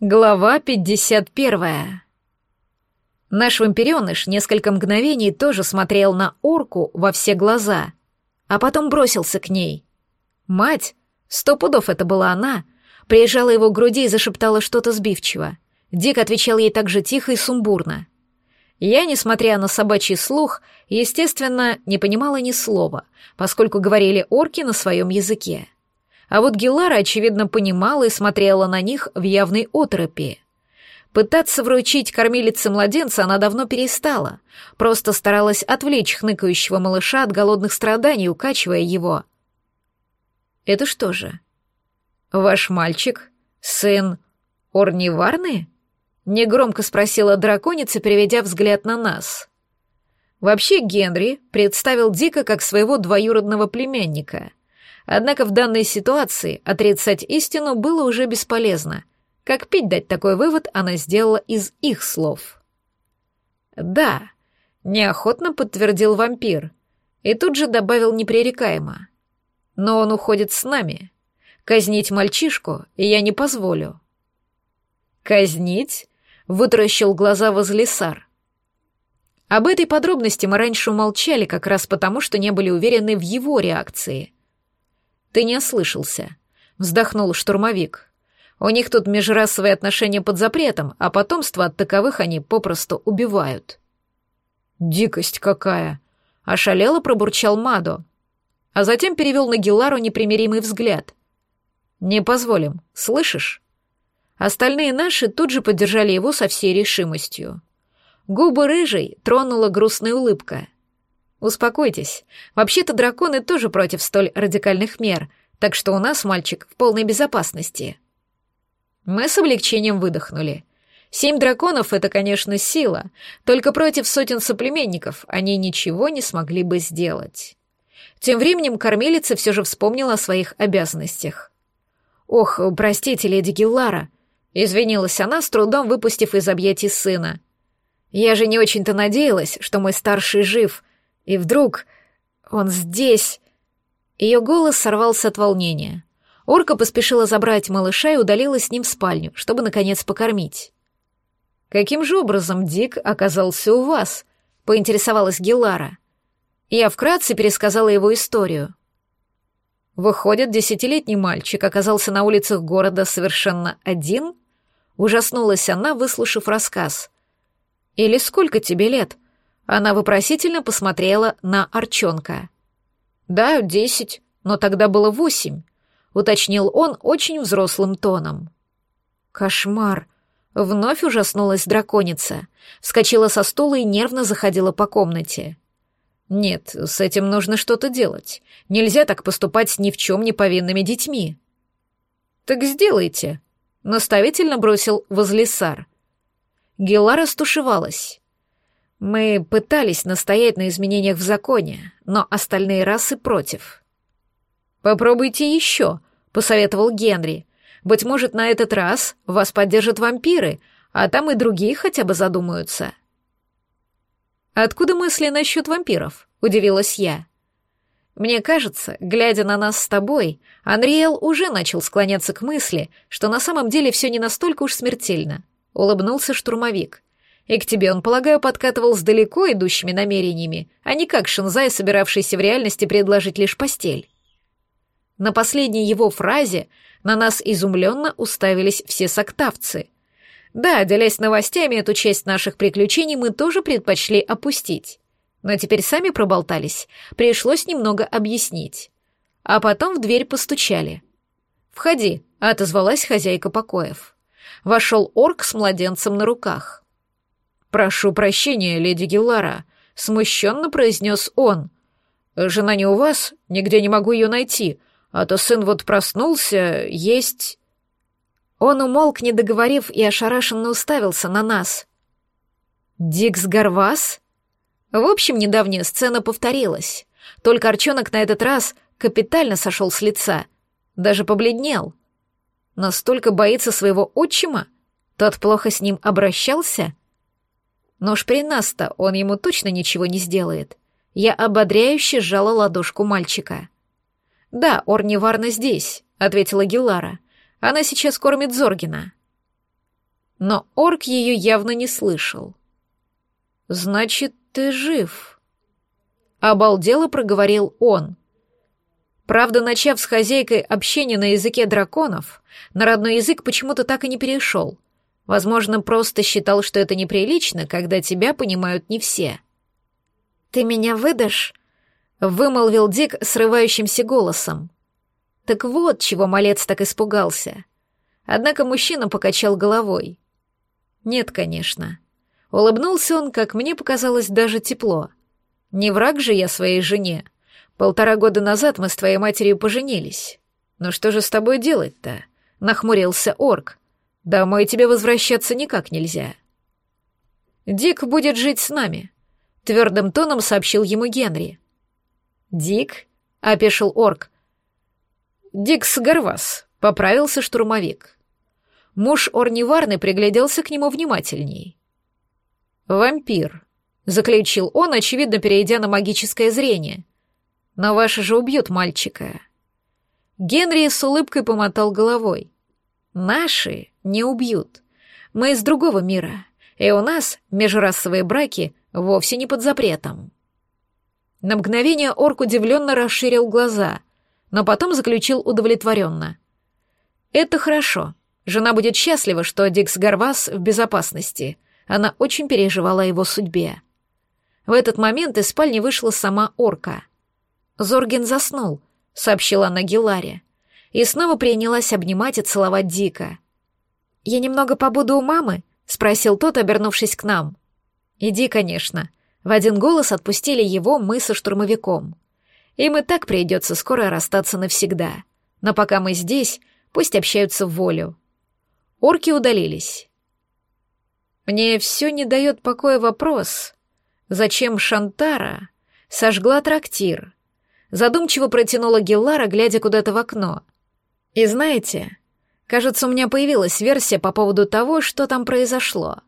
Глава 51. Наш вампиреныш несколько мгновений тоже смотрел на орку во все глаза, а потом бросился к ней. Мать, сто пудов это была она, приезжала его к груди и зашептала что-то сбивчиво. Дик отвечал ей так же тихо и сумбурно. Я, несмотря на собачий слух, естественно, не понимала ни слова, поскольку говорили орки на своем языке. А вот Гелара, очевидно, понимала и смотрела на них в явной оторопи. Пытаться вручить кормилице младенца она давно перестала, просто старалась отвлечь хныкающего малыша от голодных страданий, укачивая его. «Это что же? Ваш мальчик? Сын Орниварны?» — негромко спросила драконица, переведя взгляд на нас. Вообще Генри представил Дика как своего двоюродного племянника — Однако в данной ситуации отрицать истину было уже бесполезно. Как пить дать такой вывод она сделала из их слов. «Да», — неохотно подтвердил вампир, и тут же добавил непререкаемо. «Но он уходит с нами. Казнить мальчишку я не позволю». «Казнить?» — вытаращил глаза возле сар. Об этой подробности мы раньше умолчали как раз потому, что не были уверены в его реакции — «Ты не ослышался», — вздохнул штурмовик. «У них тут межрасовые отношения под запретом, а потомство от таковых они попросту убивают». «Дикость какая!» — ошалело пробурчал Мадо, а затем перевел на Гелару непримиримый взгляд. «Не позволим, слышишь?» Остальные наши тут же поддержали его со всей решимостью. Губы рыжей тронула грустная улыбка — Успокойтесь. Вообще-то драконы тоже против столь радикальных мер, так что у нас мальчик в полной безопасности. Мы с облегчением выдохнули. Семь драконов — это, конечно, сила, только против сотен соплеменников они ничего не смогли бы сделать. Тем временем кормилица все же вспомнила о своих обязанностях. «Ох, простите, леди Гиллара», — извинилась она, с трудом выпустив из объятий сына. «Я же не очень-то надеялась, что мой старший жив, и вдруг он здесь. Ее голос сорвался от волнения. Орка поспешила забрать малыша и удалилась с ним в спальню, чтобы, наконец, покормить. «Каким же образом Дик оказался у вас?» — поинтересовалась Гелара. Я вкратце пересказала его историю. Выходит, десятилетний мальчик оказался на улицах города совершенно один? Ужаснулась она, выслушав рассказ. «Или сколько тебе лет?» Она вопросительно посмотрела на Арчонка. «Да, десять, но тогда было восемь», — уточнил он очень взрослым тоном. «Кошмар!» — вновь ужаснулась драконица, вскочила со стула и нервно заходила по комнате. «Нет, с этим нужно что-то делать. Нельзя так поступать с ни в чем не повинными детьми». «Так сделайте», — наставительно бросил возлесар. Гелара стушевалась. Мы пытались настоять на изменениях в законе, но остальные расы против. «Попробуйте еще», — посоветовал Генри. «Быть может, на этот раз вас поддержат вампиры, а там и другие хотя бы задумаются». «Откуда мысли насчет вампиров?» — удивилась я. Мне кажется, глядя на нас с тобой, Анриэл уже начал склоняться к мысли, что на самом деле все не настолько уж смертельно. Улыбнулся штурмовик. И к тебе он, полагаю, подкатывал с далеко идущими намерениями, а не как Шинзай, собиравшийся в реальности предложить лишь постель. На последней его фразе на нас изумленно уставились все соктавцы. Да, делясь новостями, эту часть наших приключений мы тоже предпочли опустить. Но теперь сами проболтались, пришлось немного объяснить. А потом в дверь постучали. «Входи», — отозвалась хозяйка покоев. Вошел орк с младенцем на руках. «Прошу прощения, леди Гиллара», — смущенно произнес он. «Жена не у вас? Нигде не могу ее найти. А то сын вот проснулся, есть...» Он умолк, не договорив, и ошарашенно уставился на нас. «Дикс Гарвас?» В общем, недавняя сцена повторилась. Только Арчонок на этот раз капитально сошел с лица. Даже побледнел. Настолько боится своего отчима? Тот плохо с ним обращался?» Но уж при нас-то он ему точно ничего не сделает. Я ободряюще сжала ладошку мальчика. «Да, Орни Варна здесь», — ответила Гилара. «Она сейчас кормит Зоргина». но орк ее явно не слышал. «Значит, ты жив?» Обалдело проговорил он. Правда, начав с хозяйкой общение на языке драконов, на родной язык почему-то так и не перешел. Возможно, просто считал, что это неприлично, когда тебя понимают не все. «Ты меня выдашь?» — вымолвил Дик срывающимся голосом. Так вот, чего малец так испугался. Однако мужчина покачал головой. «Нет, конечно». Улыбнулся он, как мне показалось, даже тепло. «Не враг же я своей жене. Полтора года назад мы с твоей матерью поженились. Но что же с тобой делать-то?» — нахмурился орк. «Домой тебе возвращаться никак нельзя». «Дик будет жить с нами», — твердым тоном сообщил ему Генри. «Дик?» — опешил орк. «Дикс Гарвас», — поправился штурмовик. Муж Орниварны пригляделся к нему внимательней. «Вампир», — заключил он, очевидно, перейдя на магическое зрение. «Но ваши же убьют мальчика». Генри с улыбкой помотал головой. «Наши не убьют. Мы из другого мира, и у нас межрасовые браки вовсе не под запретом». На мгновение орк удивленно расширил глаза, но потом заключил удовлетворенно. «Это хорошо. Жена будет счастлива, что Дикс Гарвас в безопасности. Она очень переживала о его судьбе. В этот момент из спальни вышла сама орка. Зорген заснул, сообщила она Геларе, и снова принялась обнимать и целовать Дика. «Я немного побуду у мамы?» — спросил тот, обернувшись к нам. «Иди, конечно». В один голос отпустили его мы со штурмовиком. Им и так придется скоро расстаться навсегда. Но пока мы здесь, пусть общаются в волю. Орки удалились. Мне все не дает покоя вопрос, зачем Шантара сожгла трактир? Задумчиво протянула Геллара, глядя куда-то в окно. И знаете, кажется, у меня появилась версия по поводу того, что там произошло.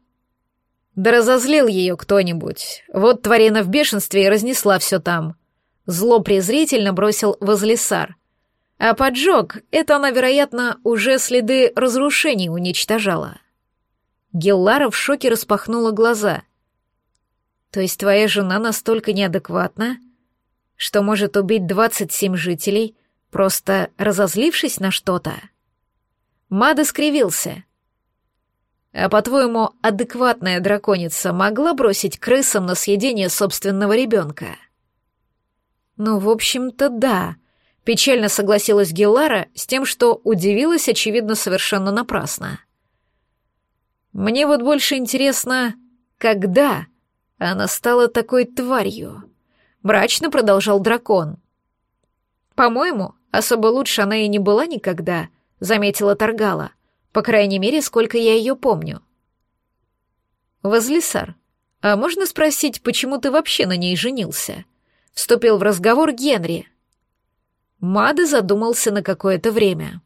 Да разозлил ее кто-нибудь. Вот тварина в бешенстве и разнесла все там. Зло презрительно бросил возлесар. А поджог — это она, вероятно, уже следы разрушений уничтожала. Геллара в шоке распахнула глаза. «То есть твоя жена настолько неадекватна, что может убить двадцать семь жителей, просто разозлившись на что-то?» Мада скривился. «А по-твоему, адекватная драконица могла бросить крысам на съедение собственного ребенка?» «Ну, в общем-то, да», — печально согласилась Геллара с тем, что удивилась, очевидно, совершенно напрасно. Мне вот больше интересно, когда она стала такой тварью. Мрачно продолжал дракон. По-моему, особо лучше она и не была никогда, заметила Таргала. По крайней мере, сколько я ее помню. Возлисар, а можно спросить, почему ты вообще на ней женился? Вступил в разговор Генри. Мада задумался на какое-то время.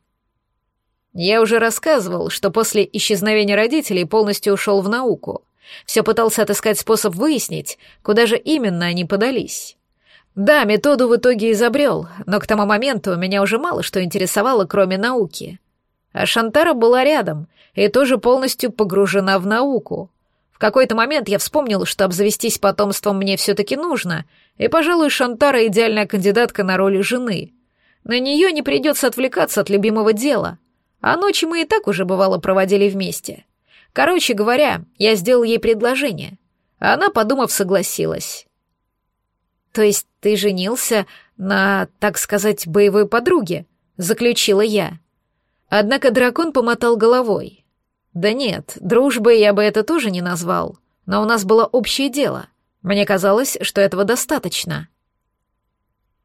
Я уже рассказывал, что после исчезновения родителей полностью ушел в науку. Все пытался отыскать способ выяснить, куда же именно они подались. Да, методу в итоге изобрел, но к тому моменту меня уже мало что интересовало, кроме науки. А Шантара была рядом и тоже полностью погружена в науку. В какой-то момент я вспомнил, что обзавестись потомством мне все-таки нужно, и, пожалуй, Шантара — идеальная кандидатка на роль жены. На нее не придется отвлекаться от любимого дела — а ночи мы и так уже бывало проводили вместе. Короче говоря, я сделал ей предложение. Она, подумав, согласилась. То есть ты женился на, так сказать, боевой подруге? Заключила я. Однако дракон помотал головой. Да нет, дружбой я бы это тоже не назвал. Но у нас было общее дело. Мне казалось, что этого достаточно.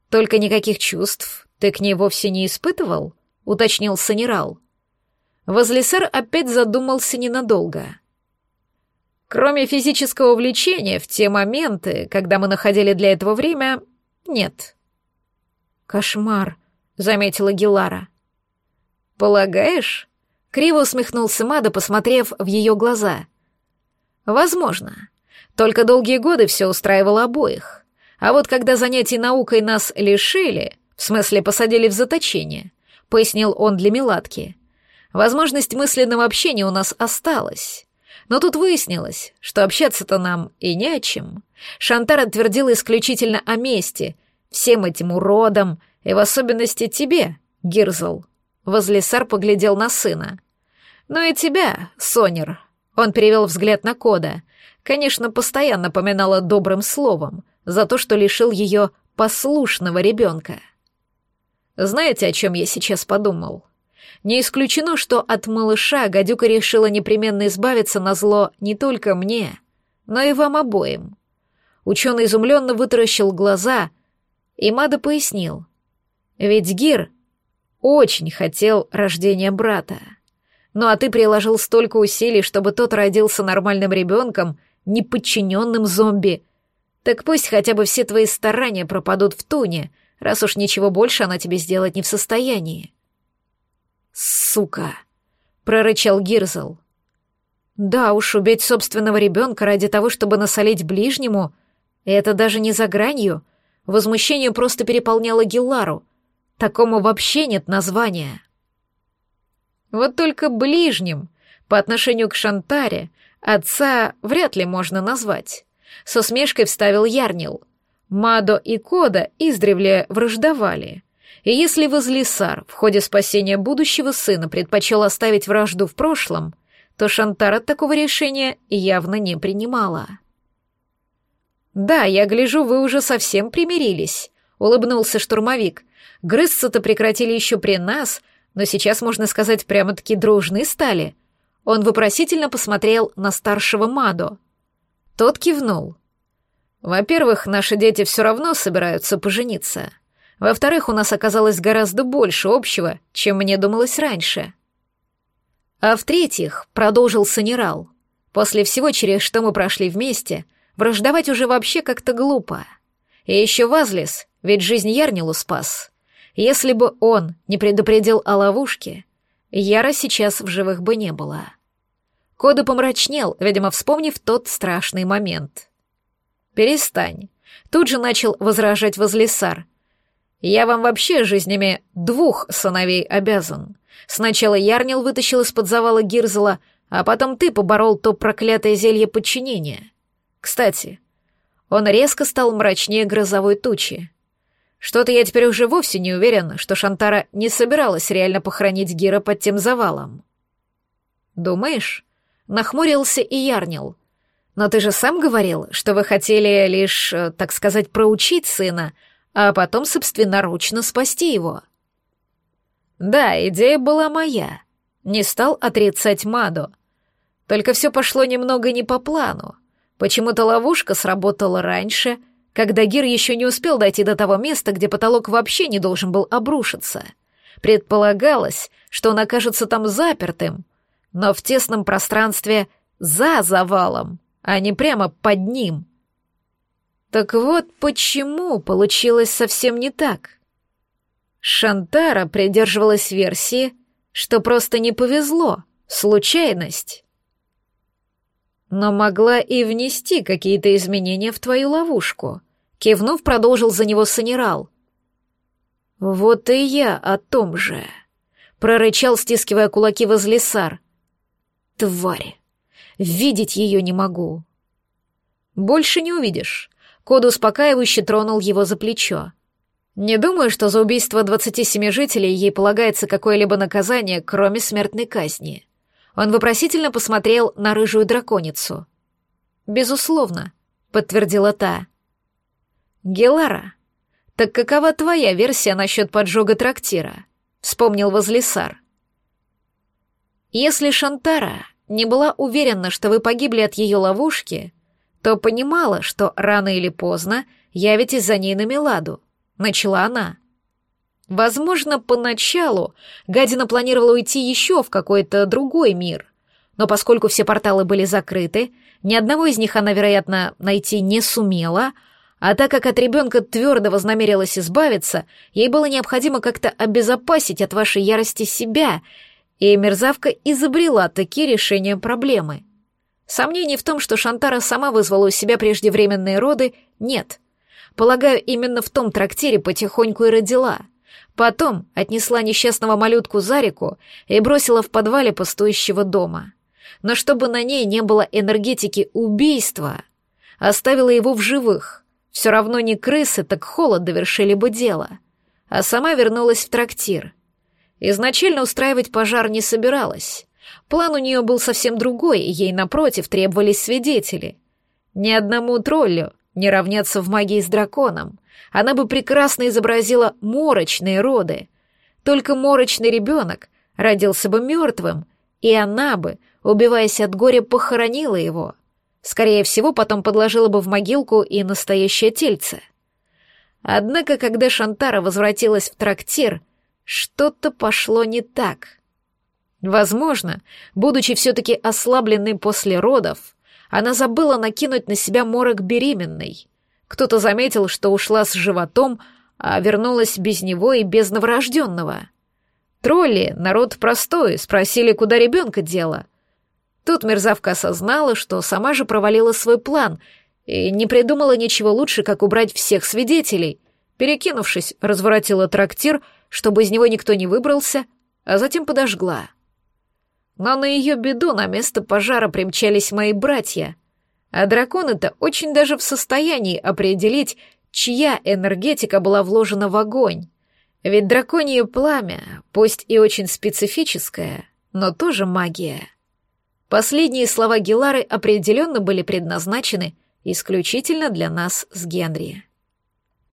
Только никаких чувств ты к ней вовсе не испытывал? Уточнил Санерал. Возлесар опять задумался ненадолго. Кроме физического влечения, в те моменты, когда мы находили для этого время, нет. «Кошмар», — заметила Гилара. «Полагаешь?» — криво усмехнулся Мада, посмотрев в ее глаза. «Возможно. Только долгие годы все устраивало обоих. А вот когда занятий наукой нас лишили, в смысле посадили в заточение, — пояснил он для Меладки, Возможность мысленного общения у нас осталась. Но тут выяснилось, что общаться-то нам и не о чем. Шантар твердила исключительно о мести, всем этим уродам, и в особенности тебе, Гирзл. Возлесар поглядел на сына. «Ну и тебя, Сонер». Он перевел взгляд на Кода. Конечно, постоянно поминала добрым словом за то, что лишил ее послушного ребенка. Знаете, о чем я сейчас подумал? Не исключено, что от малыша гадюка решила непременно избавиться на зло не только мне, но и вам обоим. Ученый изумленно вытаращил глаза, и Мада пояснил. Ведь Гир очень хотел рождения брата. Ну а ты приложил столько усилий, чтобы тот родился нормальным ребенком, неподчиненным зомби. Так пусть хотя бы все твои старания пропадут в туне, раз уж ничего больше она тебе сделать не в состоянии. «Сука!» — прорычал Гирзл. «Да уж, убить собственного ребенка ради того, чтобы насолить ближнему, это даже не за гранью. Возмущение просто переполняло Гиллару. Такому вообще нет названия». Вот только ближним по отношению к Шантаре отца вряд ли можно назвать. Со смешкой вставил Ярнил. Мадо и Кода издревле враждовали. И если Возлисар в ходе спасения будущего сына предпочел оставить вражду в прошлом, то Шантар от такого решения явно не принимала. «Да, я гляжу, вы уже совсем примирились», — улыбнулся штурмовик. «Грызться-то прекратили еще при нас, но сейчас, можно сказать, прямо-таки дружны стали». Он вопросительно посмотрел на старшего Мадо. Тот кивнул. «Во-первых, наши дети все равно собираются пожениться. Во-вторых, у нас оказалось гораздо больше общего, чем мне думалось раньше. А в-третьих, продолжил Санерал, после всего, через что мы прошли вместе, враждовать уже вообще как-то глупо. И еще Вазлис, ведь жизнь Ярнилу спас. Если бы он не предупредил о ловушке, Яра сейчас в живых бы не было. Кода помрачнел, видимо, вспомнив тот страшный момент. «Перестань», — тут же начал возражать Возлисар — я вам вообще жизнями двух сыновей обязан. Сначала Ярнил вытащил из-под завала Гирзела, а потом ты поборол то проклятое зелье подчинения. Кстати, он резко стал мрачнее грозовой тучи. Что-то я теперь уже вовсе не уверен, что Шантара не собиралась реально похоронить Гира под тем завалом. Думаешь? Нахмурился и Ярнил. Но ты же сам говорил, что вы хотели лишь, э, так сказать, проучить сына, а потом собственноручно спасти его. Да, идея была моя. Не стал отрицать Мадо. Только все пошло немного не по плану. Почему-то ловушка сработала раньше, когда Гир еще не успел дойти до того места, где потолок вообще не должен был обрушиться. Предполагалось, что он окажется там запертым, но в тесном пространстве за завалом, а не прямо под ним — так вот почему получилось совсем не так. Шантара придерживалась версии, что просто не повезло, случайность. Но могла и внести какие-то изменения в твою ловушку. Кивнув, продолжил за него Санерал. «Вот и я о том же», — прорычал, стискивая кулаки возле сар. «Тварь! Видеть ее не могу». «Больше не увидишь. Код успокаивающе тронул его за плечо. «Не думаю, что за убийство 27 жителей ей полагается какое-либо наказание, кроме смертной казни». Он вопросительно посмотрел на рыжую драконицу. «Безусловно», — подтвердила та. «Гелара, так какова твоя версия насчет поджога трактира?» — вспомнил Возлисар. «Если Шантара не была уверена, что вы погибли от ее ловушки, то понимала, что рано или поздно явитесь за ней на Меладу. Начала она. Возможно, поначалу гадина планировала уйти еще в какой-то другой мир, но поскольку все порталы были закрыты, ни одного из них она, вероятно, найти не сумела, а так как от ребенка твердо вознамерилась избавиться, ей было необходимо как-то обезопасить от вашей ярости себя, и мерзавка изобрела такие решения проблемы. Сомнений в том, что Шантара сама вызвала у себя преждевременные роды, нет. Полагаю, именно в том трактире потихоньку и родила. Потом отнесла несчастного малютку за реку и бросила в подвале пустующего дома. Но чтобы на ней не было энергетики убийства, оставила его в живых. Все равно не крысы, так холод довершили бы дело. А сама вернулась в трактир. Изначально устраивать пожар не собиралась. План у нее был совсем другой, и ей, напротив, требовались свидетели. Ни одному троллю не равняться в магии с драконом. Она бы прекрасно изобразила морочные роды. Только морочный ребенок родился бы мертвым, и она бы, убиваясь от горя, похоронила его. Скорее всего, потом подложила бы в могилку и настоящее тельце. Однако, когда Шантара возвратилась в трактир, что-то пошло не так. Возможно, будучи все-таки ослабленной после родов, она забыла накинуть на себя морок беременной. Кто-то заметил, что ушла с животом, а вернулась без него и без новорожденного. Тролли, народ простой, спросили, куда ребенка дело. Тут мерзавка осознала, что сама же провалила свой план и не придумала ничего лучше, как убрать всех свидетелей. Перекинувшись, разворотила трактир, чтобы из него никто не выбрался, а затем подожгла. Но на ее беду на место пожара примчались мои братья, а драконы-то очень даже в состоянии определить, чья энергетика была вложена в огонь. Ведь драконье пламя, пусть и очень специфическое, но тоже магия. Последние слова Гелары определенно были предназначены исключительно для нас с Генри.